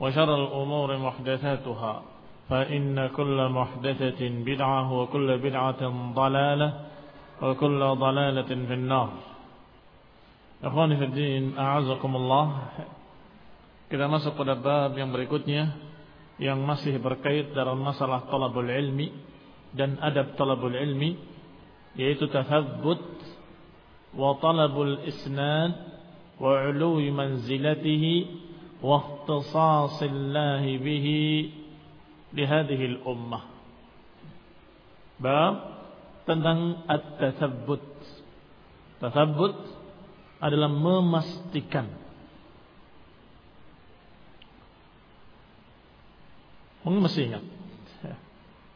وشر الأمور محدثاتها فإن كل محدثة بدعة وكل بدعة ضلالة وكل ضلالة في النار Ikhwani Fiddin, A'azakumullah Kita masuk pada bab yang berikutnya Yang masih berkait dalam masalah talabul ilmi Dan adab talabul ilmi Yaitu tathabbut Wa talabul isnad Wa uluwi manzilatihi Wa ikhtisasillahi bihi Lihadihi ummah Bab tentang at-tathabbut. Tathabbut adalah memastikan. Mungkin masih ingat?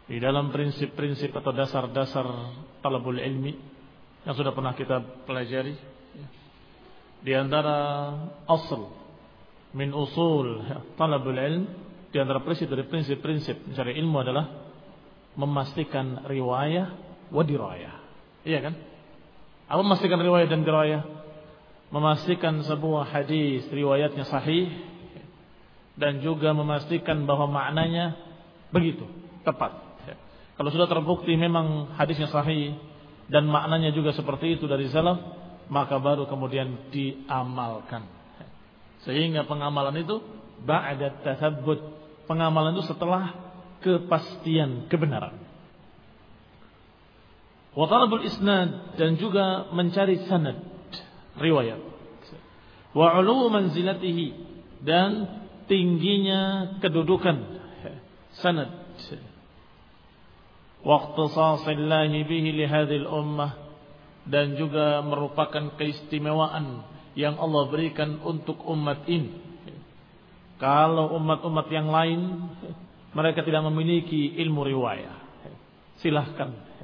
Di dalam prinsip-prinsip atau dasar-dasar talabul ilmi Yang sudah pernah kita pelajari Di antara asal Min usul talabul ilm Di antara prinsip dari prinsip-prinsip mencari ilmu adalah Memastikan riwayah wa dirayah Iya kan? Apa memastikan riwayah dan dirayah? memastikan sebuah hadis riwayatnya sahih dan juga memastikan bahwa maknanya begitu tepat. Kalau sudah terbukti memang hadisnya sahih dan maknanya juga seperti itu dari salaf, maka baru kemudian diamalkan. Sehingga pengamalan itu ba'da tathabbut. Pengamalan itu setelah kepastian kebenaran. Wa talabul isnad dan juga mencari sanad riwayat. Wa ulu manzilatihi dan tingginya kedudukan sanad. Wa ikhtisasillahi bihi li hadhil ummah dan juga merupakan keistimewaan yang Allah berikan untuk umat ini. Kalau umat-umat yang lain mereka tidak memiliki ilmu riwayat. Silahkan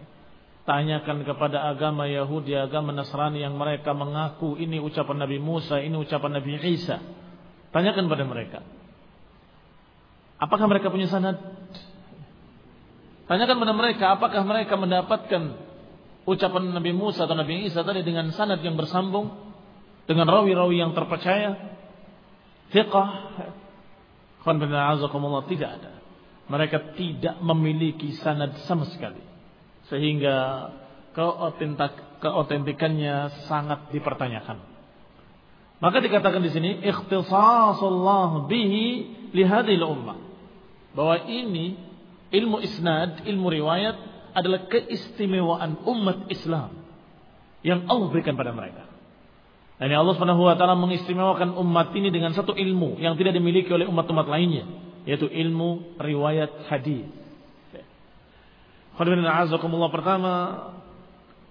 Tanyakan kepada agama Yahudi, agama Nasrani yang mereka mengaku ini ucapan Nabi Musa, ini ucapan Nabi Isa. Tanyakan pada mereka. Apakah mereka punya sanad? Tanyakan pada mereka, apakah mereka mendapatkan ucapan Nabi Musa atau Nabi Isa tadi dengan sanad yang bersambung? Dengan rawi-rawi yang terpercaya? Fiqah? Tidak ada. Mereka tidak memiliki sanad sama sekali sehingga keotentikannya sangat dipertanyakan. Maka dikatakan di sini ikhtisasullah bihi lihadil ummah. Bahwa ini ilmu isnad, ilmu riwayat adalah keistimewaan umat Islam yang Allah berikan pada mereka. Dan Allah Subhanahu wa taala mengistimewakan umat ini dengan satu ilmu yang tidak dimiliki oleh umat-umat lainnya, yaitu ilmu riwayat hadis. Khadirin azakumullah pertama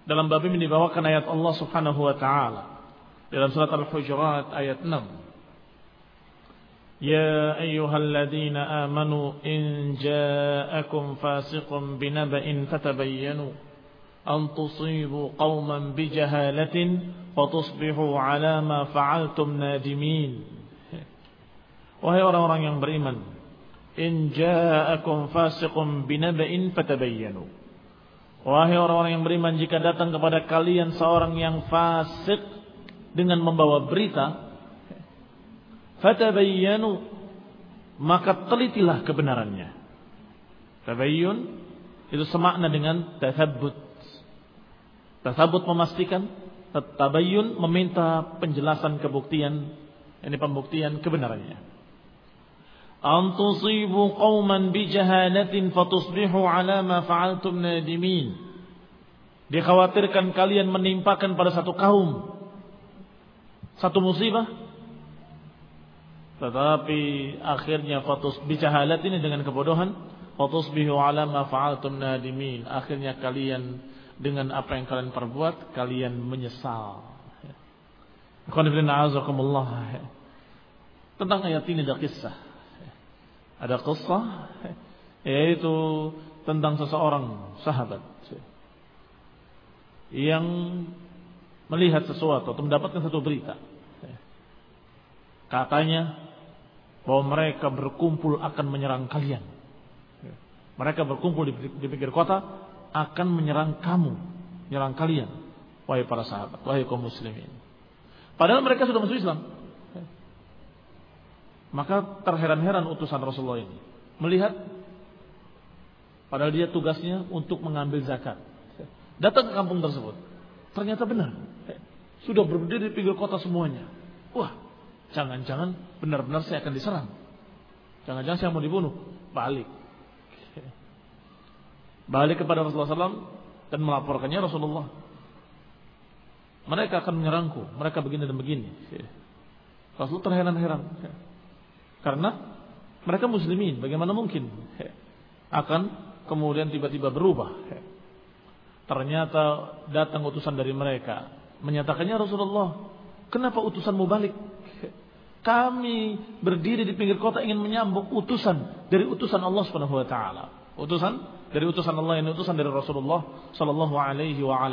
dalam bab ini dibawakan ayat Allah Subhanahu wa taala dalam surat Al-Hujurat ayat 6. Ya ayyuhalladzina amanu in ja'akum fasiqun binaba'in fatabayyanu an tusibu qauman bijahalatin fatusbihu ala ma fa'altum nadimin. Wahai orang-orang yang beriman, in ja'akum fasiqun binaba'in fatabayyanu. Wahai orang-orang yang beriman jika datang kepada kalian seorang yang fasik dengan membawa berita fatabayyanu maka telitilah kebenarannya. Tabayyun itu semakna dengan tathabbut. Tathabbut memastikan, tabayyun meminta penjelasan kebuktian, ini pembuktian kebenarannya. An tusibu qauman bijahalatin fatusbihu ala ma fa'altum nadimin. Dikhawatirkan kalian menimpakan pada satu kaum satu musibah tetapi akhirnya fatus bicahalat ini dengan kebodohan fatus bihu ala ma fa'altum nadimin akhirnya kalian dengan apa yang kalian perbuat kalian menyesal. Tentang ayat ini ada kisah. Ada kisah yaitu tentang seseorang sahabat yang melihat sesuatu atau mendapatkan satu berita. Katanya bahwa mereka berkumpul akan menyerang kalian. Mereka berkumpul di, pinggir kota akan menyerang kamu, menyerang kalian, wahai para sahabat, wahai kaum muslimin. Padahal mereka sudah masuk Islam. Maka terheran-heran utusan Rasulullah ini melihat padahal dia tugasnya untuk mengambil zakat. Datang ke kampung tersebut. Ternyata benar. Sudah berdiri di pinggir kota semuanya. Wah, Jangan-jangan benar-benar saya akan diserang. Jangan-jangan saya mau dibunuh. Balik. Balik kepada Rasulullah SAW dan melaporkannya Rasulullah. Mereka akan menyerangku. Mereka begini dan begini. Rasul terheran-heran. Karena mereka muslimin. Bagaimana mungkin akan kemudian tiba-tiba berubah. Ternyata datang utusan dari mereka. Menyatakannya Rasulullah. Kenapa utusanmu balik? Kami berdiri di pinggir kota ingin menyambut utusan dari utusan Allah Subhanahu wa taala. Utusan dari utusan Allah yang utusan dari Rasulullah sallallahu alaihi wa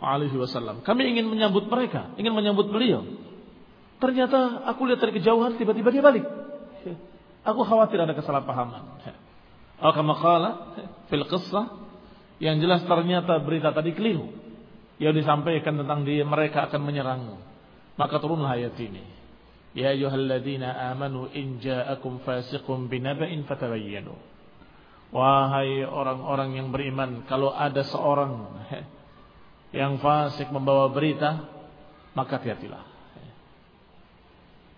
alaihi wasallam. Kami ingin menyambut mereka, ingin menyambut beliau. Ternyata aku lihat dari kejauhan tiba-tiba dia balik. Aku khawatir ada kesalahpahaman. Kama fil qissah yang jelas ternyata berita tadi keliru. Yang disampaikan tentang dia mereka akan menyerangmu. Maka turunlah ayat ini. Ya ayyuhalladzina amanu in ja'akum fasiqun binaba'in fatabayyanu. Wahai orang-orang yang beriman, kalau ada seorang yang fasik membawa berita, maka hati-hatilah.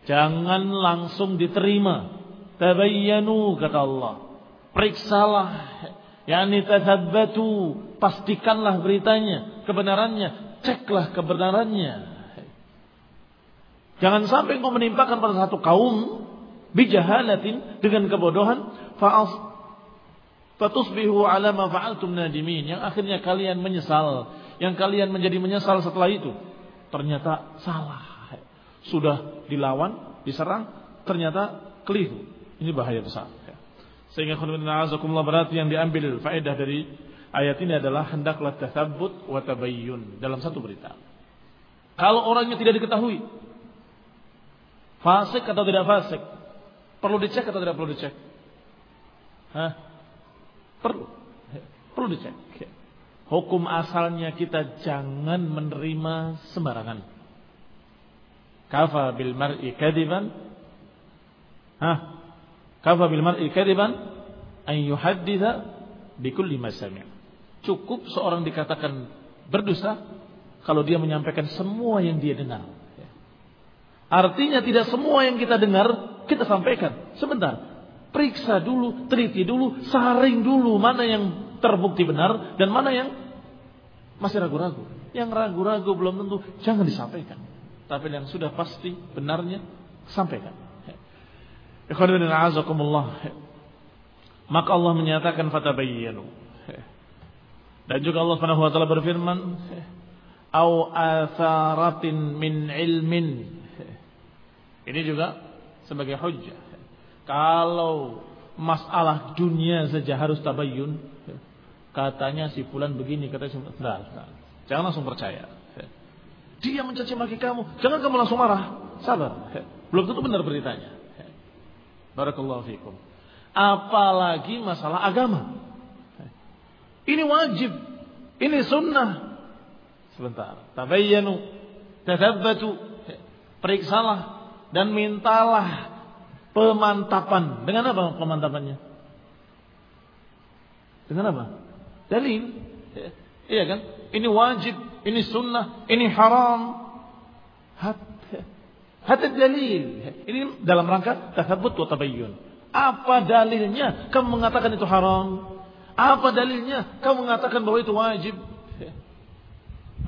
Jangan langsung diterima. Tabayyanu kata Allah. Periksalah. Yani tathabbatu. Pastikanlah beritanya, kebenarannya. Ceklah kebenarannya. Jangan sampai engkau menimpakan pada satu kaum bijahalatin dengan kebodohan fa'as fatusbihu ala ma fa'altum nadimin yang akhirnya kalian menyesal, yang kalian menjadi menyesal setelah itu. Ternyata salah. Sudah dilawan, diserang, ternyata keliru. Ini bahaya besar. Sehingga khonibina azakumullah berarti yang diambil faedah dari ayat ini adalah hendaklah tathabbut wa tabayyun dalam satu berita. Kalau orangnya tidak diketahui, Fasik atau tidak fasik? Perlu dicek atau tidak perlu dicek? Hah? Perlu. Perlu dicek. Hukum asalnya kita jangan menerima sembarangan. Kafa bil mar'i kadiban. Hah? Kafa bil mar'i kadiban an yuhadditha bi kulli ma Cukup seorang dikatakan berdosa kalau dia menyampaikan semua yang dia dengar. Artinya tidak semua yang kita dengar kita sampaikan. Sebentar, periksa dulu, teliti dulu, saring dulu mana yang terbukti benar dan mana yang masih ragu-ragu. Yang ragu-ragu belum tentu jangan disampaikan. Tapi yang sudah pasti benarnya sampaikan. Maka Allah menyatakan fatabayyanu. Dan juga Allah Subhanahu wa taala berfirman, "Au atharatin min ilmin." Ini juga sebagai hujjah. Kalau masalah dunia saja harus tabayyun, katanya si fulan begini, katanya si. Jangan langsung percaya. Dia mencaci maki kamu, jangan kamu langsung marah. Sabar. Belum tentu benar beritanya. Barakallahu fikum. Apalagi masalah agama. Ini wajib. Ini sunnah. Sebentar. Tabayyanu. Tathabbatu. Periksalah. Dan mintalah pemantapan. Dengan apa pemantapannya? Dengan apa? Dalil. Iya kan? Ini wajib. Ini sunnah. Ini haram. Hatta dalil. Ini dalam rangka tathabbut wa tabayyun. Apa dalilnya kamu mengatakan itu haram? Apa dalilnya? Kamu mengatakan bahwa itu wajib.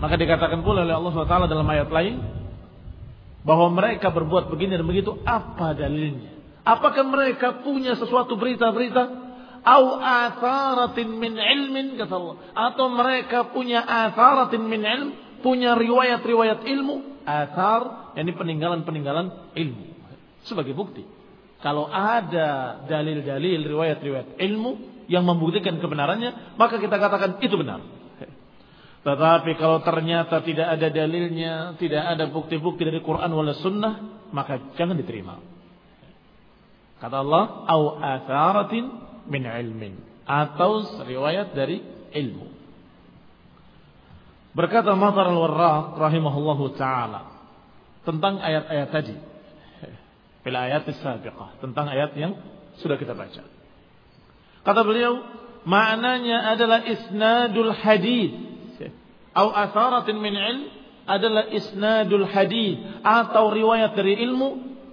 Maka dikatakan pula oleh Allah SWT dalam ayat lain. Bahwa mereka berbuat begini dan begitu. Apa dalilnya? Apakah mereka punya sesuatu berita-berita? Au atharatin min ilmin kata Allah. Atau mereka punya atharatin min ilm. Punya riwayat-riwayat ilmu. Athar. Yang peninggalan-peninggalan ilmu. Sebagai bukti. Kalau ada dalil-dalil riwayat-riwayat ilmu yang membuktikan kebenarannya, maka kita katakan itu benar. Tetapi kalau ternyata tidak ada dalilnya, tidak ada bukti-bukti dari Quran wala sunnah, maka jangan diterima. Kata Allah, au atharatin min ilmin. Atau riwayat dari ilmu. Berkata Matar al-Warraq rahimahullahu ta'ala. Tentang ayat-ayat tadi. Bila ayat sabiqah. Tentang ayat yang sudah kita baca. Kata beliau, maknanya adalah isnadul hadis. Atau asaratin min ilm adalah isnadul hadis atau riwayat dari ilmu,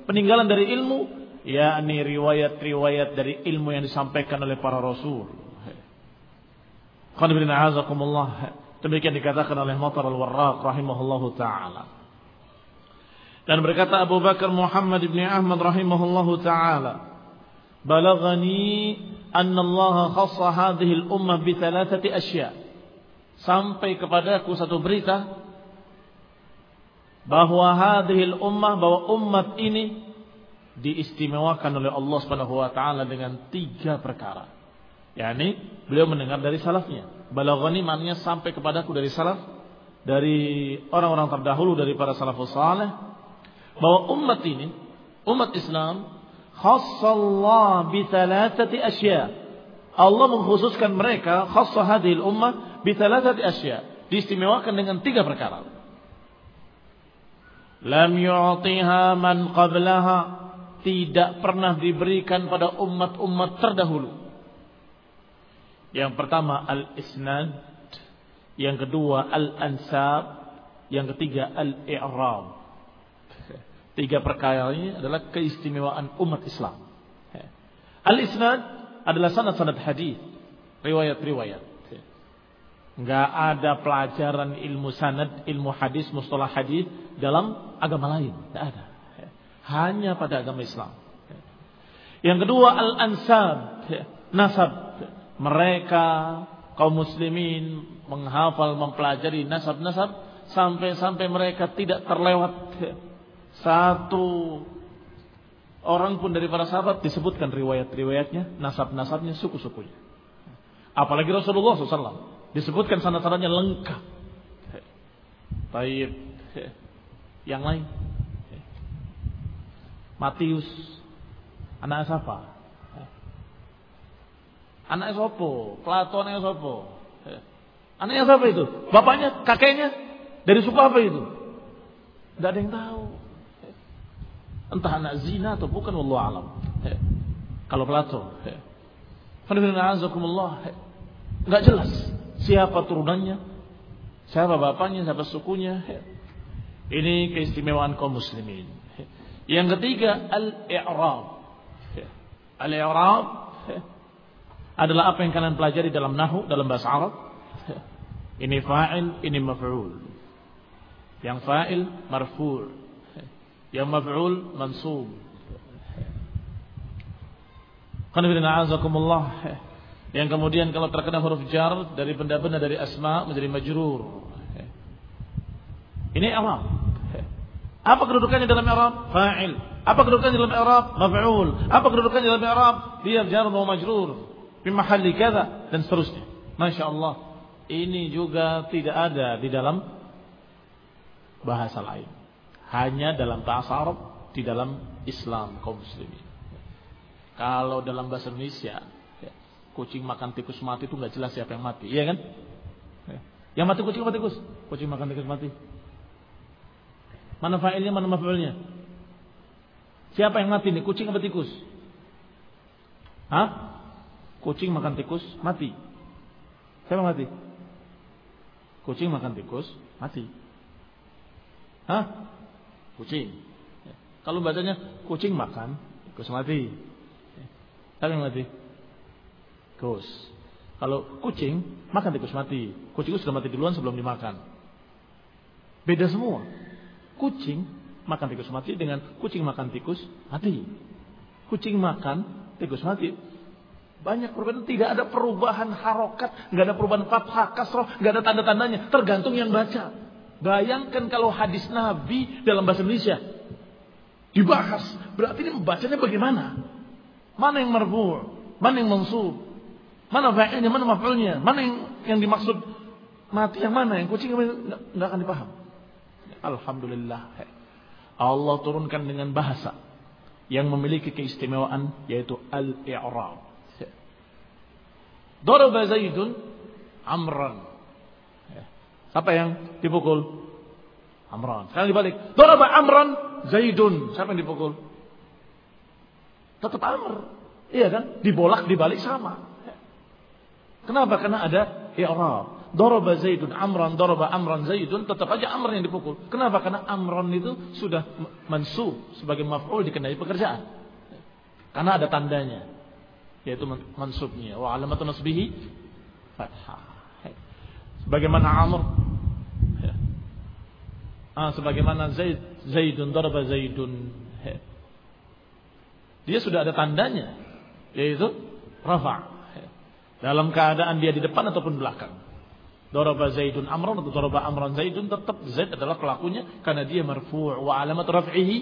peninggalan dari ilmu, yakni riwayat-riwayat dari ilmu yang disampaikan oleh para rasul. Demikian dikatakan oleh Matar al-Warraq rahimahullahu taala. Dan berkata Abu Bakar Muhammad ibn Ahmad rahimahullahu taala, "Balagani anna Allah khassa hadhihi al-ummah bi thalathati asya. Sampai kepadaku satu berita bahwa hadhihi al-ummah bahwa umat ini diistimewakan oleh Allah Subhanahu wa taala dengan tiga perkara. yakni beliau mendengar dari salafnya. Balaghani maknanya sampai kepadaku dari salaf dari orang-orang terdahulu dari para salafus saleh bahwa umat ini umat Islam khassallah bi thalathati asya. Allah mengkhususkan mereka khassa hadhil ummah bi thalathati asya. Diistimewakan dengan tiga perkara. Lam yu'tiha man qablaha tidak pernah diberikan pada umat-umat terdahulu. Yang pertama al-isnad, yang kedua al-ansab, yang ketiga al-i'rab. Tiga perkara ini adalah keistimewaan umat Islam. Al-isnad adalah sanad-sanad hadis, riwayat-riwayat. Enggak ada pelajaran ilmu sanad, ilmu hadis, mustalah hadis dalam agama lain, enggak ada. Hanya pada agama Islam. Yang kedua al-ansab, nasab. Mereka kaum muslimin menghafal, mempelajari nasab-nasab sampai-sampai mereka tidak terlewat satu orang pun dari para sahabat disebutkan riwayat-riwayatnya, nasab-nasabnya, suku-sukunya. Apalagi Rasulullah SAW disebutkan sanad-sanadnya lengkap. Baik, yang lain. Matius, anak siapa? Anak Sopo, Platonnya Sopo. Anaknya siapa itu? Bapaknya, kakeknya, dari suku apa itu? Tidak ada yang tahu. Entah anak zina atau bukan Allah alam. Kalau Plato. Enggak jelas siapa turunannya, siapa bapaknya, siapa sukunya. Ini keistimewaan kaum muslimin. Yang ketiga al-i'rab. Al-i'rab adalah apa yang kalian pelajari dalam nahu, dalam bahasa Arab. Ini fa'il, ini maf'ul. Yang fa'il marfu', yang maf'ul mansub. Qanifidina azakumullah. Yang kemudian kalau terkena huruf jar dari benda-benda dari asma menjadi majrur. Ini i'rab. Apa kedudukannya dalam i'rab? Fa'il. Apa kedudukannya dalam i'rab? Maf'ul. Apa kedudukannya dalam i'rab? Dia jar wa majrur. Fi mahalli dan seterusnya. Masya Allah. Ini juga tidak ada di dalam bahasa lain. Hanya dalam bahasa Arab di dalam Islam kaum muslimin. Kalau dalam bahasa Indonesia, kucing makan tikus mati itu nggak jelas siapa yang mati, iya kan? Ya. Yang mati kucing apa tikus? Kucing makan tikus mati. Mana fa'ilnya, mana maf'ulnya? Siapa yang mati nih, kucing apa tikus? Hah? Kucing makan tikus mati. Siapa mati? Kucing makan tikus mati. Hah? Kucing. Ya. Kalau bacanya kucing makan tikus mati. Siapa yang mati? Kus. Kalau kucing makan tikus mati. Kucing itu sudah mati duluan sebelum dimakan. Beda semua. Kucing makan tikus mati dengan kucing makan tikus mati. Kucing makan tikus mati. Banyak perbedaan, tidak ada perubahan harokat, nggak ada perubahan fathah, kasroh, nggak ada tanda-tandanya, tergantung yang baca. Bayangkan kalau hadis Nabi dalam bahasa Indonesia dibahas, berarti ini membacanya bagaimana? Mana yang marfu'? Mana yang mansub? Mana fa'ilnya? Mana maf'ulnya? Mana yang yang dimaksud mati yang mana? Yang kucing nggak akan dipaham. Alhamdulillah. Allah turunkan dengan bahasa yang memiliki keistimewaan yaitu al-i'rab. Daraba Zaidun Amran. Siapa yang dipukul? Amran. Sekarang dibalik. Daraba Amran Zaidun. Siapa yang dipukul? Tetap Amr. Iya kan? Dibolak dibalik sama. Kenapa? Karena ada i'rab. Daraba Zaidun Amran, daraba Amran Zaidun, tetap aja Amr yang dipukul. Kenapa? Karena Amran itu sudah mansub sebagai maf'ul dikenai pekerjaan. Karena ada tandanya yaitu mansubnya. Wa alamatu nasbihi fathah. Sebagaimana Amr Ah, sebagaimana Zaid, Zaidun daraba Zaidun. Dia sudah ada tandanya yaitu rafa. Dalam keadaan dia di depan ataupun belakang. Daraba Zaidun Amran atau daraba Amran Zaidun tetap Zaid adalah pelakunya karena dia marfu' wa alamat raf'ihi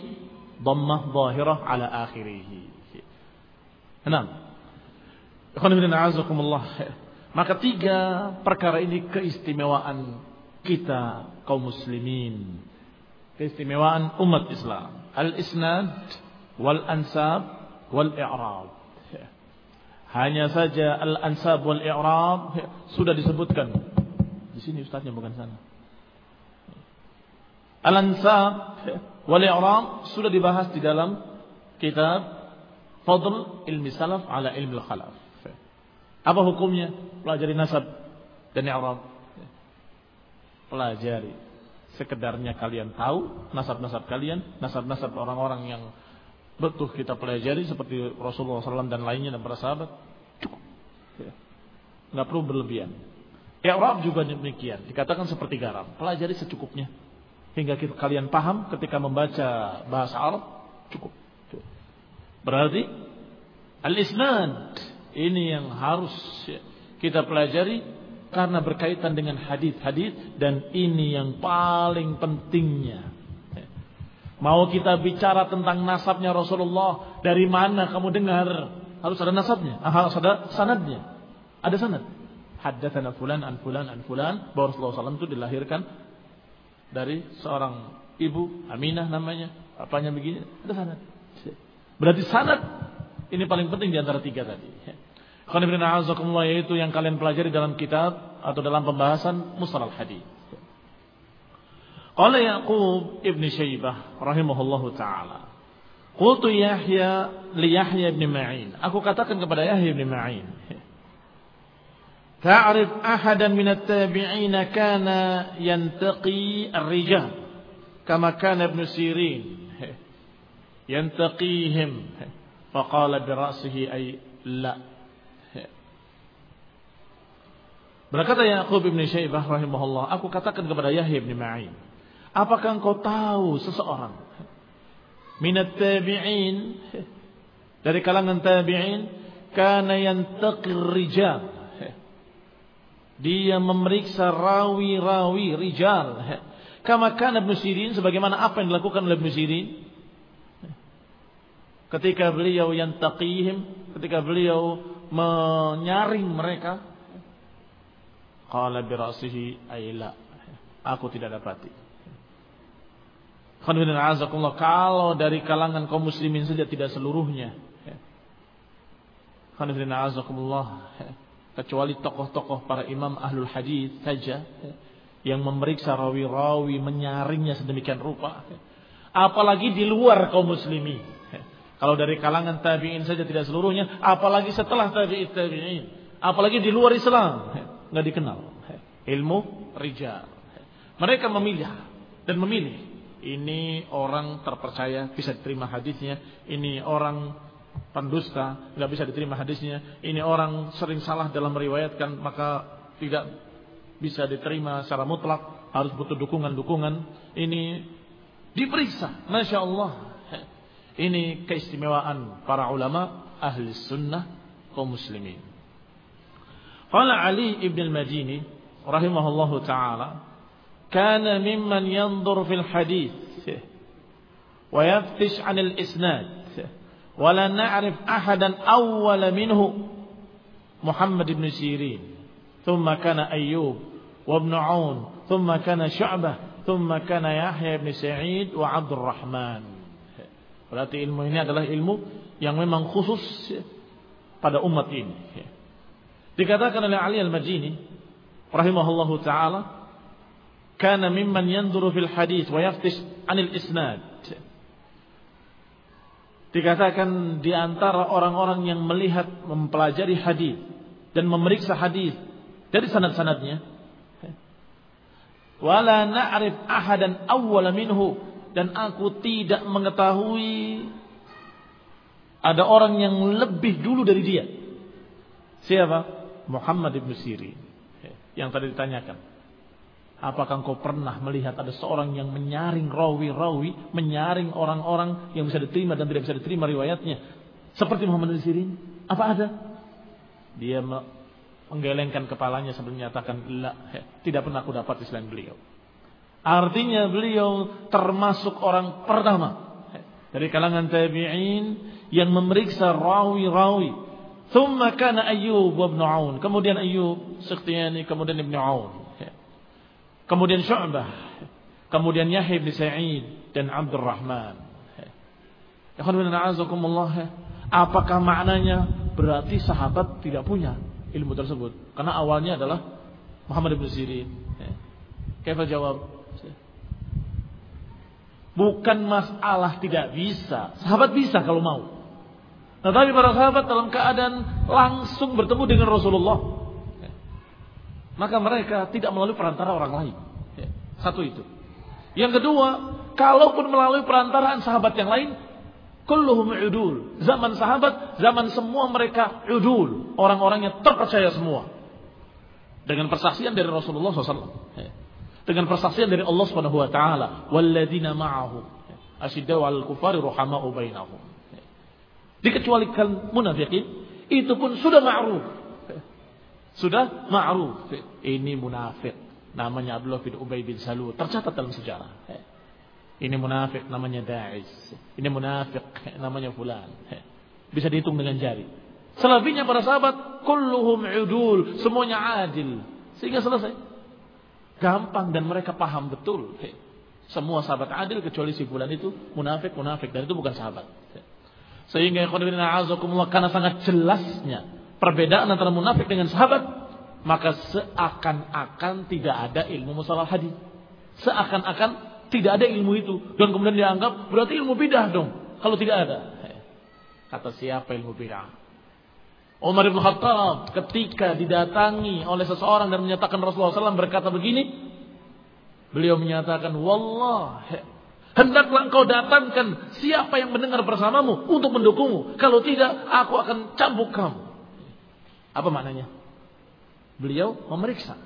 dhammah zahirah ala akhirih. Enam. Maka tiga perkara ini keistimewaan kita kaum muslimin. Keistimewaan umat Islam. Al-isnad wal ansab wal i'rab. Hanya saja al-ansab wal i'rab sudah disebutkan. Di sini ustaznya bukan sana. Al-ansab wal i'rab sudah dibahas di dalam kitab Fadl ilmi salaf ala ilmi khalaf. Apa hukumnya? Pelajari nasab dan i'rab. Pelajari. Sekedarnya kalian tahu nasab-nasab kalian, nasab-nasab orang-orang yang betul kita pelajari seperti Rasulullah SAW dan lainnya dan para sahabat. Cukup. Ya. nggak perlu berlebihan. Arab juga demikian. Dikatakan seperti garam. Pelajari secukupnya. Hingga kita, kalian paham ketika membaca bahasa Arab cukup. Berarti al-isnad ini yang harus kita pelajari karena berkaitan dengan hadis-hadis dan ini yang paling pentingnya Mau kita bicara tentang nasabnya Rasulullah, dari mana kamu dengar? Harus ada nasabnya, harus ada sanadnya. Ada sanad. Haddatsana fulan an fulan an fulan bahwa Rasulullah SAW itu dilahirkan dari seorang ibu Aminah namanya, apanya begini, ada sanad. Berarti sanad ini paling penting di antara tiga tadi. Khonibina yaitu yang kalian pelajari dalam kitab atau dalam pembahasan mustalah hadis. Qala Yaqub ibn Syaibah rahimahullahu taala. Qultu Yahya li Yahya ibn Ma'in. Aku katakan kepada Yahya ibn Ma'in. Ta'rif ahadan min at-tabi'in kana yantaqi ar-rijal kama kana ibn Sirin yantaqihim faqala bi ra'sihi ay la Berkata Yaqub ibn Syaibah rahimahullah, aku katakan kepada Yahya ibn Ma'in, Apakah engkau tahu seseorang minat tabi'in dari kalangan tabi'in kana yantaqir rijal. Dia memeriksa rawi-rawi rijal. Kama kana Ibn Sirin sebagaimana apa yang dilakukan oleh Ibn Sirin ketika beliau yang taqihim, ketika beliau menyaring mereka qala bi ra'sihi ayla aku tidak dapati kalau dari kalangan kaum muslimin saja tidak seluruhnya kecuali tokoh-tokoh para imam ahlul hadis saja yang memeriksa rawi-rawi menyaringnya sedemikian rupa apalagi di luar kaum muslimin kalau dari kalangan tabi'in saja tidak seluruhnya, apalagi setelah tabi'in tabi'in, apalagi di luar Islam, nggak dikenal. Ilmu rijal. Mereka memilih dan memilih. Ini orang terpercaya bisa diterima hadisnya, ini orang pendusta nggak bisa diterima hadisnya, ini orang sering salah dalam meriwayatkan maka tidak bisa diterima secara mutlak, harus butuh dukungan-dukungan. Ini diperiksa, masya Allah ini keistimewaan para ulama ahli sunnah kaum muslimin. Qala Ali ibn al-Madini rahimahullahu taala كان ممن ينظر في الحديث ويفتش عن الإسناد ولا نعرف أحدا أول منه محمد بن سيرين. ثم كان أيوب وابن عون ثم كان شعبة ثم كان يحيى بن سعيد وعبد الرحمن. Berarti ilmu ini adalah ilmu yang memang khusus pada umat ini. Dikatakan oleh Ali Al-Majini rahimahullahu taala kana mimman yanzuru fil hadis wa yaftish anil isnad. Dikatakan di antara orang-orang yang melihat mempelajari hadis dan memeriksa hadis dari sanad-sanadnya. Wala na'rif ahadan awwala minhu dan aku tidak mengetahui ada orang yang lebih dulu dari dia. Siapa? Muhammad ibn Sirin. Yang tadi ditanyakan. Apakah engkau pernah melihat ada seorang yang menyaring rawi-rawi, menyaring orang-orang yang bisa diterima dan tidak bisa diterima riwayatnya? Seperti Muhammad ibn Sirin? Apa ada? Dia menggelengkan kepalanya sambil menyatakan, tidak pernah aku dapat di selain beliau. Artinya beliau termasuk orang pertama dari kalangan tabi'in yang memeriksa rawi-rawi. Thumma kana Ayyub wa Ibn Aun. Kemudian Ayyub, Sikhtiyani, kemudian Ibn Aun. Kemudian Syu'bah. Kemudian Yahya bin Sa'id dan Abdurrahman. Apakah maknanya berarti sahabat tidak punya ilmu tersebut? Karena awalnya adalah Muhammad bin Sirin. Kaifa jawab? Bukan masalah tidak bisa. Sahabat bisa kalau mau. Tetapi para sahabat dalam keadaan langsung bertemu dengan Rasulullah. Maka mereka tidak melalui perantara orang lain. Satu itu. Yang kedua, kalaupun melalui perantaraan sahabat yang lain, kulluhum udul. Zaman sahabat, zaman semua mereka udul. Orang-orangnya terpercaya semua. Dengan persaksian dari Rasulullah SAW dengan persaksian dari Allah Subhanahu wa taala, "Walladzina ma'ahu asyiddau 'alal kufari ruhama'u bainahum." Dikecualikan munafikin, itu pun sudah ma'ruf. Sudah ma'ruf. Ini munafik. Namanya Abdullah bin Ubay bin Salul. Tercatat dalam sejarah. Ini munafik namanya Da'ish. Ini munafik namanya fulan. Bisa dihitung dengan jari. Selebihnya para sahabat kulluhum udul, semuanya adil. Sehingga selesai. Gampang dan mereka paham betul. Semua sahabat adil kecuali si bulan itu munafik, munafik dan itu bukan sahabat. Sehingga karena sangat jelasnya perbedaan antara munafik dengan sahabat, maka seakan-akan tidak ada ilmu masalah hadis. Seakan-akan tidak ada ilmu itu dan kemudian dianggap berarti ilmu bidah dong. Kalau tidak ada. Kata siapa ilmu bidah? Umar bin Khattab ketika didatangi oleh seseorang dan menyatakan Rasulullah SAW berkata begini, beliau menyatakan, Wallah, hendaklah engkau datangkan siapa yang mendengar bersamamu untuk mendukungmu. Kalau tidak, aku akan cambuk kamu. Apa maknanya? Beliau memeriksa.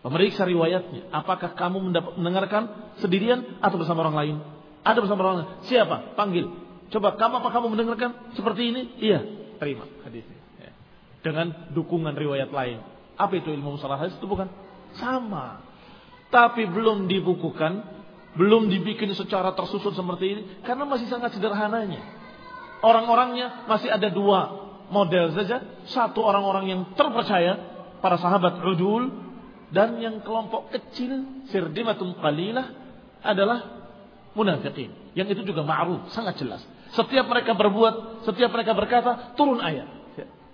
Memeriksa riwayatnya. Apakah kamu mendengarkan sendirian atau bersama orang lain? Ada bersama orang lain. Siapa? Panggil. Coba kamu apa kamu mendengarkan seperti ini? Iya. terima hadisnya. Ya. Dengan dukungan riwayat lain. Apa itu ilmu mustalah hadis itu bukan? Sama. Tapi belum dibukukan, belum dibikin secara tersusun seperti ini karena masih sangat sederhananya. Orang-orangnya masih ada dua model saja. Satu orang-orang yang terpercaya, para sahabat udul dan yang kelompok kecil sirdimatun qalilah adalah munafiqin. Yang itu juga ma'ruf, sangat jelas. Setiap mereka berbuat, setiap mereka berkata, turun ayat.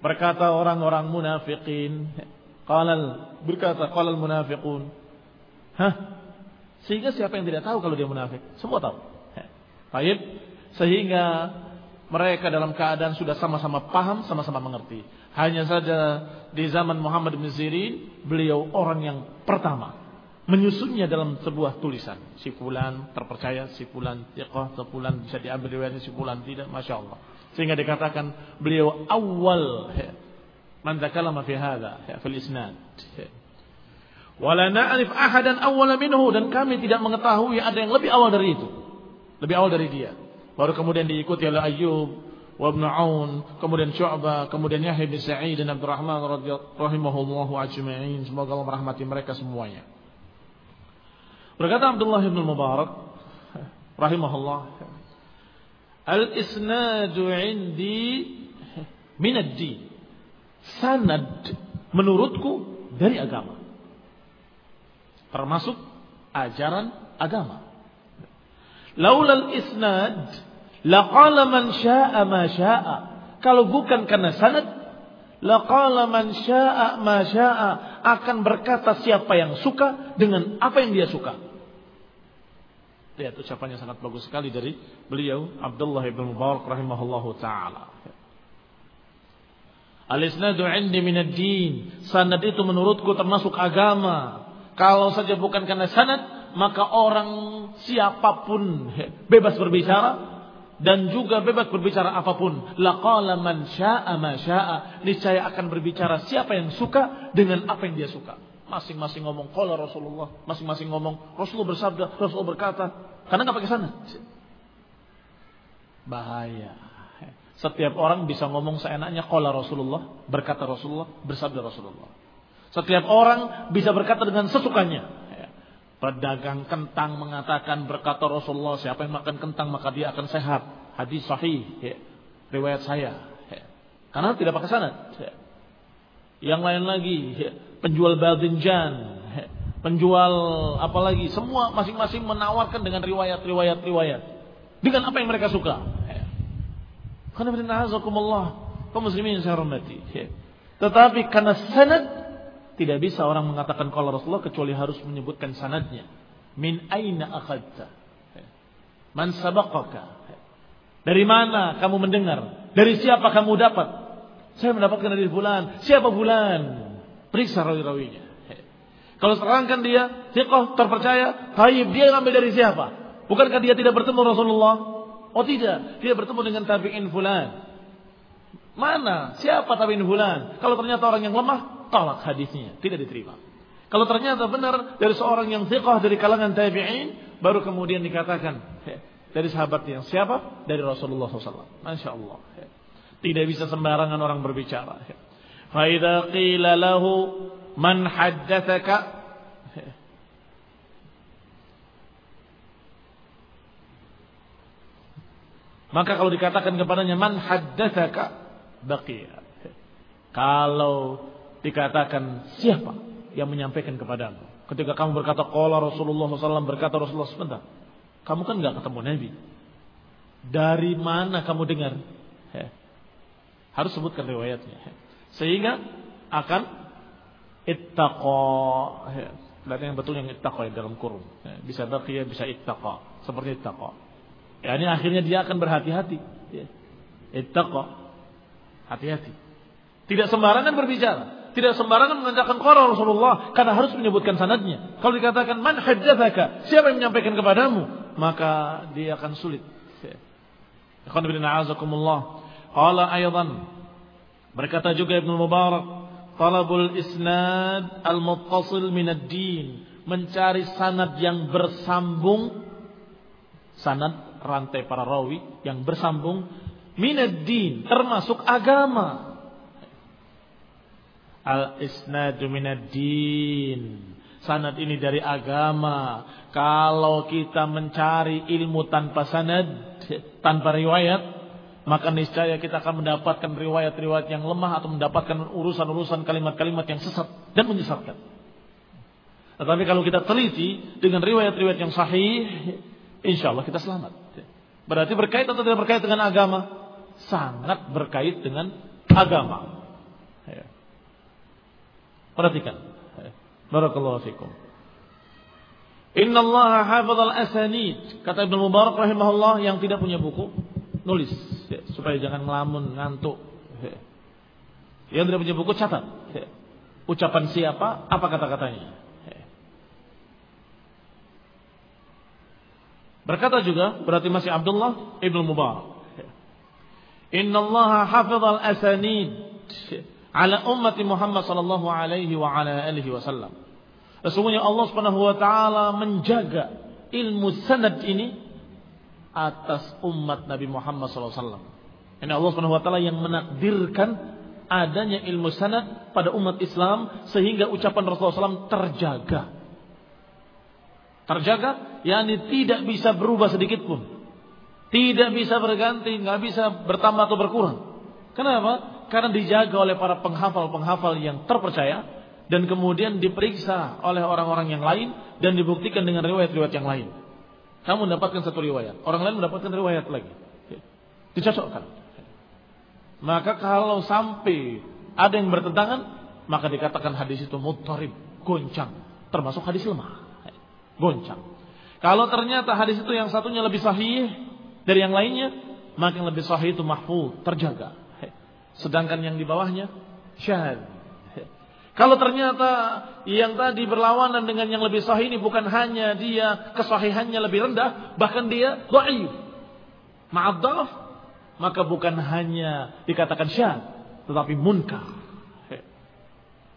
Berkata orang-orang munafiqin. Qalal, berkata qalal munafiqun. Hah? Sehingga siapa yang tidak tahu kalau dia munafik? Semua tahu. Baik. Sehingga mereka dalam keadaan sudah sama-sama paham, sama-sama mengerti. Hanya saja di zaman Muhammad bin Sirin, beliau orang yang pertama menyusunnya dalam sebuah tulisan. Si fulan terpercaya, si fulan tiqah, si fulan bisa diambil riwayatnya, si fulan tidak, masya Allah. Sehingga dikatakan beliau awal man takalama fi hadha fil isnad. Wala na'rif ahadan awwala minhu dan kami tidak mengetahui ada yang lebih awal dari itu. Lebih awal dari dia. Baru kemudian diikuti oleh Ayyub wa Ibn Aun, kemudian Syu'bah, kemudian Yahya bin Sa'id dan Abdurrahman radhiyallahu ajma'in. Semoga Allah merahmati mereka semuanya. Berkata Abdullah bin Mubarak rahimahullah, "Al-isnadu 'indi min ad-din." Sanad menurutku dari agama. Termasuk ajaran agama. Laulal isnad laqala man syaa ma syaa. Kalau bukan karena sanad laqala man syaa ma syaa akan berkata siapa yang suka dengan apa yang dia suka. Lihat ucapannya sangat bagus sekali dari beliau Abdullah ibn Mubarak rahimahullahu taala. Al-isnadu indi minad din. Sanad itu menurutku termasuk agama. Kalau saja bukan karena sanad, maka orang siapa pun bebas berbicara dan juga bebas berbicara apa pun. Laqala man syaa ma syaa. Niscaya akan berbicara siapa yang suka dengan apa yang dia suka. Masing-masing ngomong qala Rasulullah, masing-masing ngomong Rasulullah bersabda, Rasulullah berkata. Karena nggak pakai sana. Bahaya. Setiap orang bisa ngomong seenaknya qala Rasulullah, berkata Rasulullah, bersabda Rasulullah. Setiap orang bisa berkata dengan sesukanya. Pedagang kentang mengatakan berkata Rasulullah, siapa yang makan kentang maka dia akan sehat. Hadis sahih, riwayat saya. Karena tidak pakai sanad. Yang lain lagi, penjual badinjan, penjual apa lagi, semua masing-masing menawarkan dengan riwayat-riwayat riwayat. Dengan apa yang mereka suka. Karena kaum muslimin saya hormati. Tetapi karena sanad tidak bisa orang mengatakan kalau Rasulullah kecuali harus menyebutkan sanadnya. Min aina akhadta? Man sabaqaka? Dari mana kamu mendengar? Dari siapa kamu dapat? Saya mendapatkan dari bulan. Siapa bulan? Periksa rawi-rawinya. Kalau terangkan dia, thiqah, terpercaya, taib, dia ngambil dari siapa? Bukankah dia tidak bertemu Rasulullah? Oh tidak, dia bertemu dengan tabi'in fulan. Mana? Siapa tabi'in fulan? Kalau ternyata orang yang lemah, tolak hadisnya, tidak diterima. Kalau ternyata benar dari seorang yang thiqah dari kalangan tabi'in, baru kemudian dikatakan dari sahabat yang siapa? Dari Rasulullah SAW. Masya Allah. Tidak bisa sembarangan orang berbicara. Fa'idha qila lahu man haddathaka Maka kalau dikatakan kepadanya man haddatsaka Baqiyah. Kalau dikatakan siapa yang menyampaikan kepadamu? Ketika kamu berkata qala Rasulullah SAW berkata Rasulullah sebentar. Kamu kan nggak ketemu Nabi. Dari mana kamu dengar? Harus sebutkan riwayatnya. Sehingga akan. Ya, berarti yang betul yang ittaqa ya, dalam kurung. Ya, bisa baqiyah, bisa ittaqa. Seperti ittaqa. Ya, ini akhirnya dia akan berhati-hati. Ittaqa. Hati-hati. Tidak sembarangan berbicara. Tidak sembarangan mengatakan qala Rasulullah karena harus menyebutkan sanadnya. Kalau dikatakan man haddatsaka, siapa yang menyampaikan kepadamu, maka dia akan sulit. Ikhwan bin a'azakumullah. Qala aydan Berkata juga Ibnu Mubarak, talabul isnad al-muttasil min ad-din, mencari sanad yang bersambung sanad rantai para rawi yang bersambung minad din, termasuk agama. Al-isnadu minad din. Sanad ini dari agama. Kalau kita mencari ilmu tanpa sanad, tanpa riwayat, maka niscaya kita akan mendapatkan riwayat-riwayat yang lemah atau mendapatkan urusan-urusan kalimat-kalimat yang sesat dan menyesatkan. Tetapi kalau kita teliti dengan riwayat-riwayat yang sahih, insya Allah kita selamat. Berarti berkait atau tidak berkait dengan agama? Sangat berkait dengan agama. Ya. Perhatikan. Ya. Barakallahu fikum. Inna Allah hafaz al-asanid. Kata Ibn Mubarak rahimahullah yang tidak punya buku. Nulis. Ya, supaya jangan ngelamun, ngantuk. Ya. Yang tidak punya buku catat. Ya. Ucapan siapa, apa kata-katanya. Berkata juga berarti masih Abdullah Ibnu Mubarak. Inna Allah hafizal asanid ala ummati Muhammad sallallahu alaihi wa ala alihi wasallam. Sesungguhnya Allah Subhanahu wa taala menjaga ilmu sanad ini atas umat Nabi Muhammad sallallahu wasallam. Ini Allah Subhanahu wa taala yang menakdirkan adanya ilmu sanad pada umat Islam sehingga ucapan Rasulullah SAW terjaga terjaga, yakni tidak bisa berubah sedikit pun. Tidak bisa berganti, nggak bisa bertambah atau berkurang. Kenapa? Karena dijaga oleh para penghafal-penghafal yang terpercaya dan kemudian diperiksa oleh orang-orang yang lain dan dibuktikan dengan riwayat-riwayat yang lain. Kamu mendapatkan satu riwayat, orang lain mendapatkan riwayat lagi. Dicocokkan. Maka kalau sampai ada yang bertentangan, maka dikatakan hadis itu mutarib, goncang, termasuk hadis lemah goncang. Kalau ternyata hadis itu yang satunya lebih sahih dari yang lainnya, maka yang lebih sahih itu mahfuz, terjaga. Sedangkan yang di bawahnya syahad. Kalau ternyata yang tadi berlawanan dengan yang lebih sahih ini bukan hanya dia kesahihannya lebih rendah, bahkan dia dhaif. Ma'adzaf, maka bukan hanya dikatakan syad, tetapi munkar.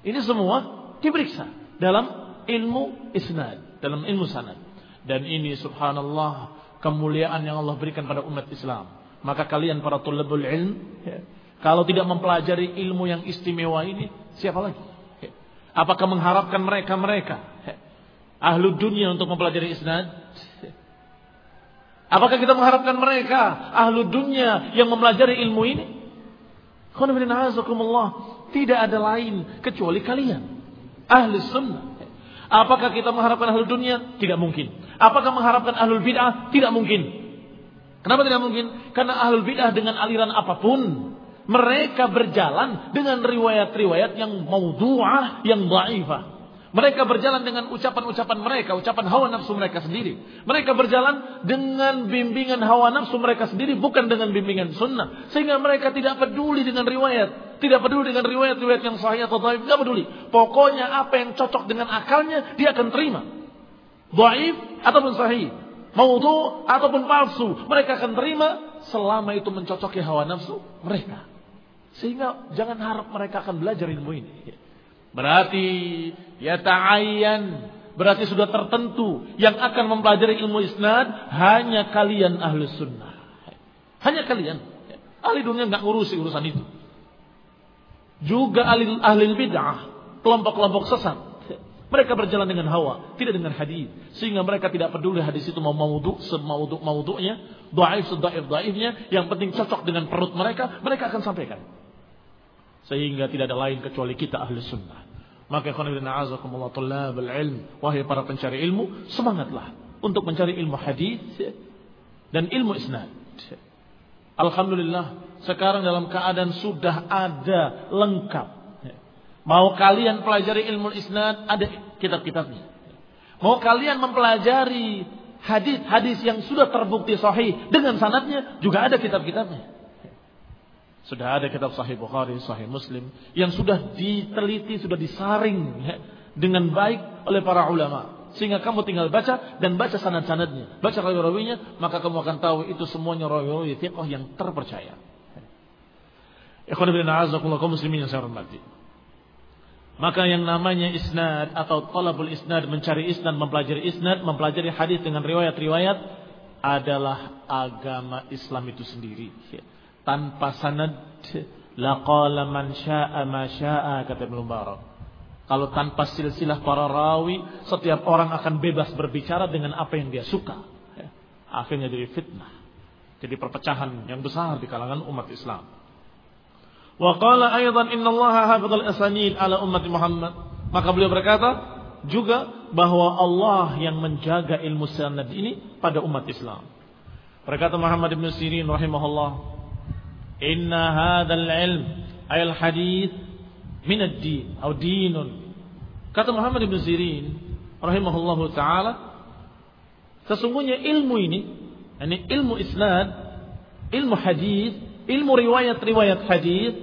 Ini semua diperiksa dalam ilmu isnad dalam ilmu sanad. Dan ini subhanallah kemuliaan yang Allah berikan pada umat Islam. Maka kalian para tulabul ilm, ya, kalau tidak mempelajari ilmu yang istimewa ini, siapa lagi? Apakah mengharapkan mereka-mereka ahlu dunia untuk mempelajari isnad? Apakah kita mengharapkan mereka ahlu dunia yang mempelajari ilmu ini? Tidak ada lain kecuali kalian. Ahli sunnah. Apakah kita mengharapkan ahlul dunia? Tidak mungkin. Apakah mengharapkan ahlul bid'ah? Tidak mungkin. Kenapa tidak mungkin? Karena ahlul bid'ah dengan aliran apa pun. Mereka berjalan dengan riwayat-riwayat yang maudhu'ah, yang da'ifah. Mereka berjalan dengan ucapan-ucapan mereka, ucapan hawa nafsu mereka sendiri. Mereka berjalan dengan bimbingan hawa nafsu mereka sendiri, bukan dengan bimbingan sunnah. Sehingga mereka tidak peduli dengan riwayat. Tidak peduli dengan riwayat-riwayat yang sahih atau dhaif. Tidak peduli. Pokoknya apa yang cocok dengan akalnya, dia akan terima. Dhaif ataupun sahih. Maudhu ataupun palsu. Mereka akan terima selama itu mencocoki hawa nafsu mereka. Sehingga jangan harap mereka akan belajar ilmu ini. Berarti ya ta'ayyan. Berarti sudah tertentu yang akan mempelajari ilmu isnad hanya kalian ahli sunnah. Hanya kalian. Ahli dunia nggak ngurusi urusan itu. Juga ahli, ahli bid'ah. Kelompok-kelompok sesat. Mereka berjalan dengan hawa, tidak dengan hadis. Sehingga mereka tidak peduli hadis itu mau maudhu, semaudhu maudhunya, dhaif sedaif dhaifnya, yang penting cocok dengan perut mereka, mereka akan sampaikan. Sehingga tidak ada lain kecuali kita ahli sunnah. Maka khonibina azakumullah tullabal ilm. Wahai para pencari ilmu, semangatlah untuk mencari ilmu hadis dan ilmu isnad. Alhamdulillah, sekarang dalam keadaan sudah ada lengkap. Mau kalian pelajari ilmu isnad, ada kitab-kitabnya. Mau kalian mempelajari hadis-hadis yang sudah terbukti sahih dengan sanatnya, juga ada kitab-kitabnya. Sudah ada kitab Sahih Bukhari, Sahih Muslim yang sudah diteliti, sudah disaring ya, dengan baik oleh para ulama. Sehingga kamu tinggal baca dan baca sanad-sanadnya, baca rawi-rawinya, maka kamu akan tahu itu semuanya rawi-rawi fiqh yang terpercaya. Bin muslimin yang saya hormati. Maka yang namanya isnad atau talabul isnad, mencari isnad, mempelajari isnad, mempelajari hadis dengan riwayat-riwayat adalah agama Islam itu sendiri. Tanpa sanad laqala man syaa ma syaa kata Ibnu Mubarak. Kalau tanpa silsilah para rawi, setiap orang akan bebas berbicara dengan apa yang dia suka. Akhirnya jadi fitnah. Jadi perpecahan yang besar di kalangan umat Islam. Wa qala aidan innallaha hafizal asanid ala umat Muhammad. Maka beliau berkata juga bahwa Allah yang menjaga ilmu sanad ini pada umat Islam. Berkata Muhammad bin Sirin rahimahullah, "Inna hadzal ilm ayal hadith min ad-din atau dinun." Kata Muhammad bin Sirin rahimahullahu taala, sesungguhnya ilmu ini, ini ilmu isnad, ilmu hadis, ilmu riwayat-riwayat hadis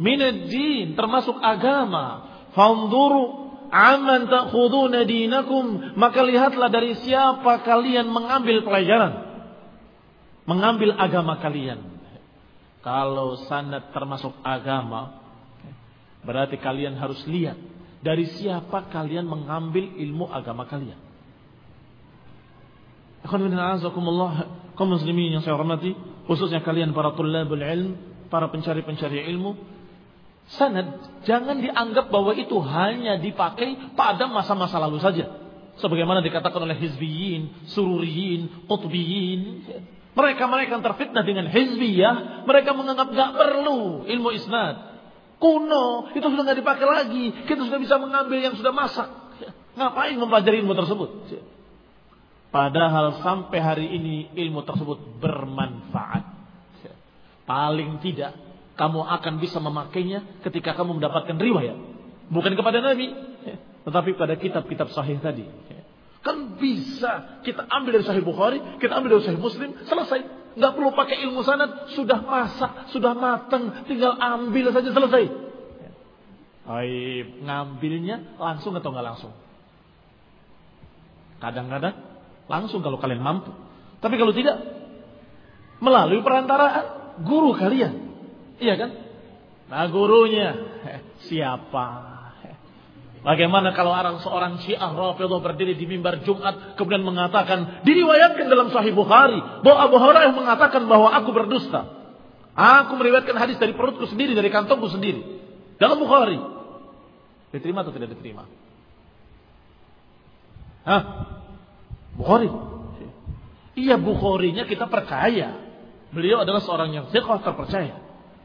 min ad-din termasuk agama. Fanzuru aman ta'khuduna dinakum maka lihatlah dari siapa kalian mengambil pelajaran mengambil agama kalian kalau sanad termasuk agama berarti kalian harus lihat dari siapa kalian mengambil ilmu agama kalian. Kaum muslimin yang saya hormati khususnya kalian para tulabul ilm para pencari-pencari ilmu sanad jangan dianggap bahwa itu hanya dipakai pada masa-masa lalu saja. Sebagaimana dikatakan oleh hizbiyin sururiyin qutbiyin mereka-mereka yang terfitnah dengan hizbiyah mereka menganggap gak perlu ilmu isnad kuno itu sudah nggak dipakai lagi kita sudah bisa mengambil yang sudah masak ngapain mempelajari ilmu tersebut Padahal sampai hari ini ilmu tersebut bermanfaat. Paling tidak kamu akan bisa memakainya ketika kamu mendapatkan riwayat. Bukan kepada Nabi, tetapi pada kitab-kitab sahih tadi. Kan bisa kita ambil dari Sahih Bukhari, kita ambil dari Sahih Muslim, selesai. Nggak perlu pakai ilmu sanad, sudah masak, sudah matang, tinggal ambil saja selesai. Baik, ngambilnya langsung atau nggak langsung? Kadang-kadang Langsung kalau kalian mampu. Tapi kalau tidak, melalui perantaraan guru kalian. Iya kan? Nah gurunya siapa? Bagaimana kalau orang seorang Syiah Rafidah berdiri di mimbar Jumat kemudian mengatakan diriwayatkan dalam Sahih Bukhari bahwa Abu Hurairah mengatakan bahwa aku berdusta. Aku meriwayatkan hadis dari perutku sendiri dari kantongku sendiri dalam Bukhari. Diterima atau tidak diterima? Hah? Bukhari. Iya Bukharinya kita percaya. Beliau adalah seorang yang siqah terpercaya.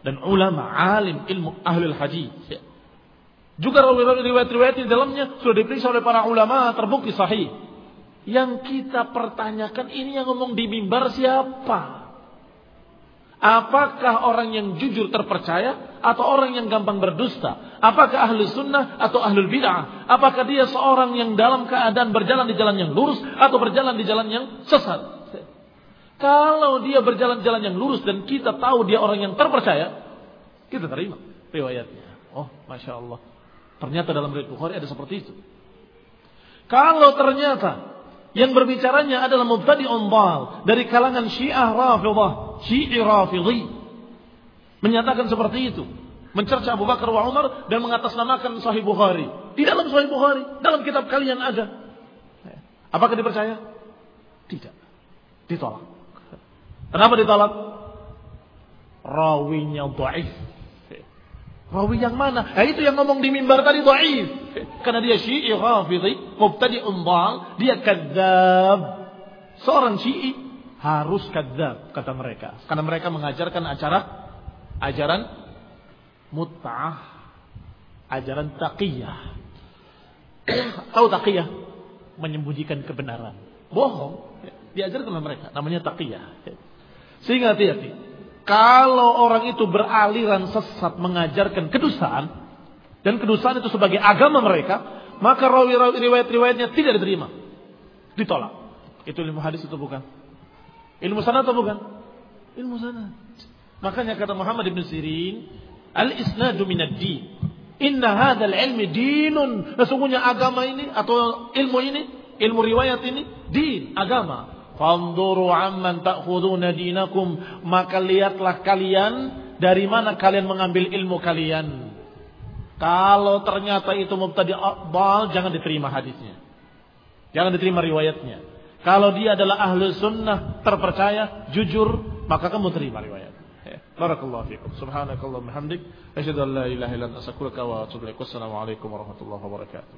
Dan ulama, alim, ilmu, ahli hadis. Juga riwayat-riwayat di dalamnya sudah diperiksa oleh para ulama terbukti sahih. Yang kita pertanyakan ini yang ngomong di mimbar siapa? Apakah orang yang jujur terpercaya atau orang yang gampang berdusta? Apakah ahli sunnah atau ahli bid'ah? Apakah dia seorang yang dalam keadaan berjalan di jalan yang lurus atau berjalan di jalan yang sesat? Kalau dia berjalan jalan yang lurus dan kita tahu dia orang yang terpercaya, kita terima riwayatnya. Oh, masya Allah. Ternyata dalam riwayat Bukhari ada seperti itu. Kalau ternyata yang berbicaranya adalah mubtadi umbal dari kalangan Syiah Rafidah, Syi'i Rafidhi. Menyatakan seperti itu. Mencerca Abu Bakar wa Umar dan mengatasnamakan Sahih Bukhari. Di dalam Sahih Bukhari, dalam kitab kalian ada. Apakah dipercaya? Tidak. Ditolak. Kenapa ditolak? Rawinya dhaif. Rawi yang mana? Nah, itu yang ngomong di mimbar tadi dhaif. Karena dia Syi'i Rafidhi, mubtadi umbal, dia kadzab. Seorang Syi'i harus kadzab kata mereka. Karena mereka mengajarkan acara ajaran mut'ah, ajaran taqiyah. Tahu taqiyah? Menyembunyikan kebenaran. Bohong. Diajarkan oleh mereka. Namanya taqiyah. Sehingga hati-hati. Kalau orang itu beraliran sesat mengajarkan kedustaan dan kedustaan itu sebagai agama mereka, maka rawi-rawi riwayat-riwayatnya tidak diterima. Ditolak. Itu ilmu hadis itu bukan. Ilmu sana atau bukan? Ilmu sana. Makanya kata Muhammad bin Sirin, al-isnadu minad din. Inna hadzal ilmi dinun. Sesungguhnya agama ini atau ilmu ini, ilmu riwayat ini din, agama. Fanduru amman ta'khuduna dinakum. Maka lihatlah kalian dari mana kalian mengambil ilmu kalian. Kalau ternyata itu mubtadi bal, jangan diterima hadisnya. Jangan diterima riwayatnya. Kalau dia adalah ahli sunnah, terpercaya, jujur, maka kamu terima riwayat. Barakallahu fiikum. Subhanakallahumma hamdik, asyhadu an la ilaha illa anta astaghfiruka wa atubu ilaik. Wassalamu alaikum warahmatullahi wabarakatuh.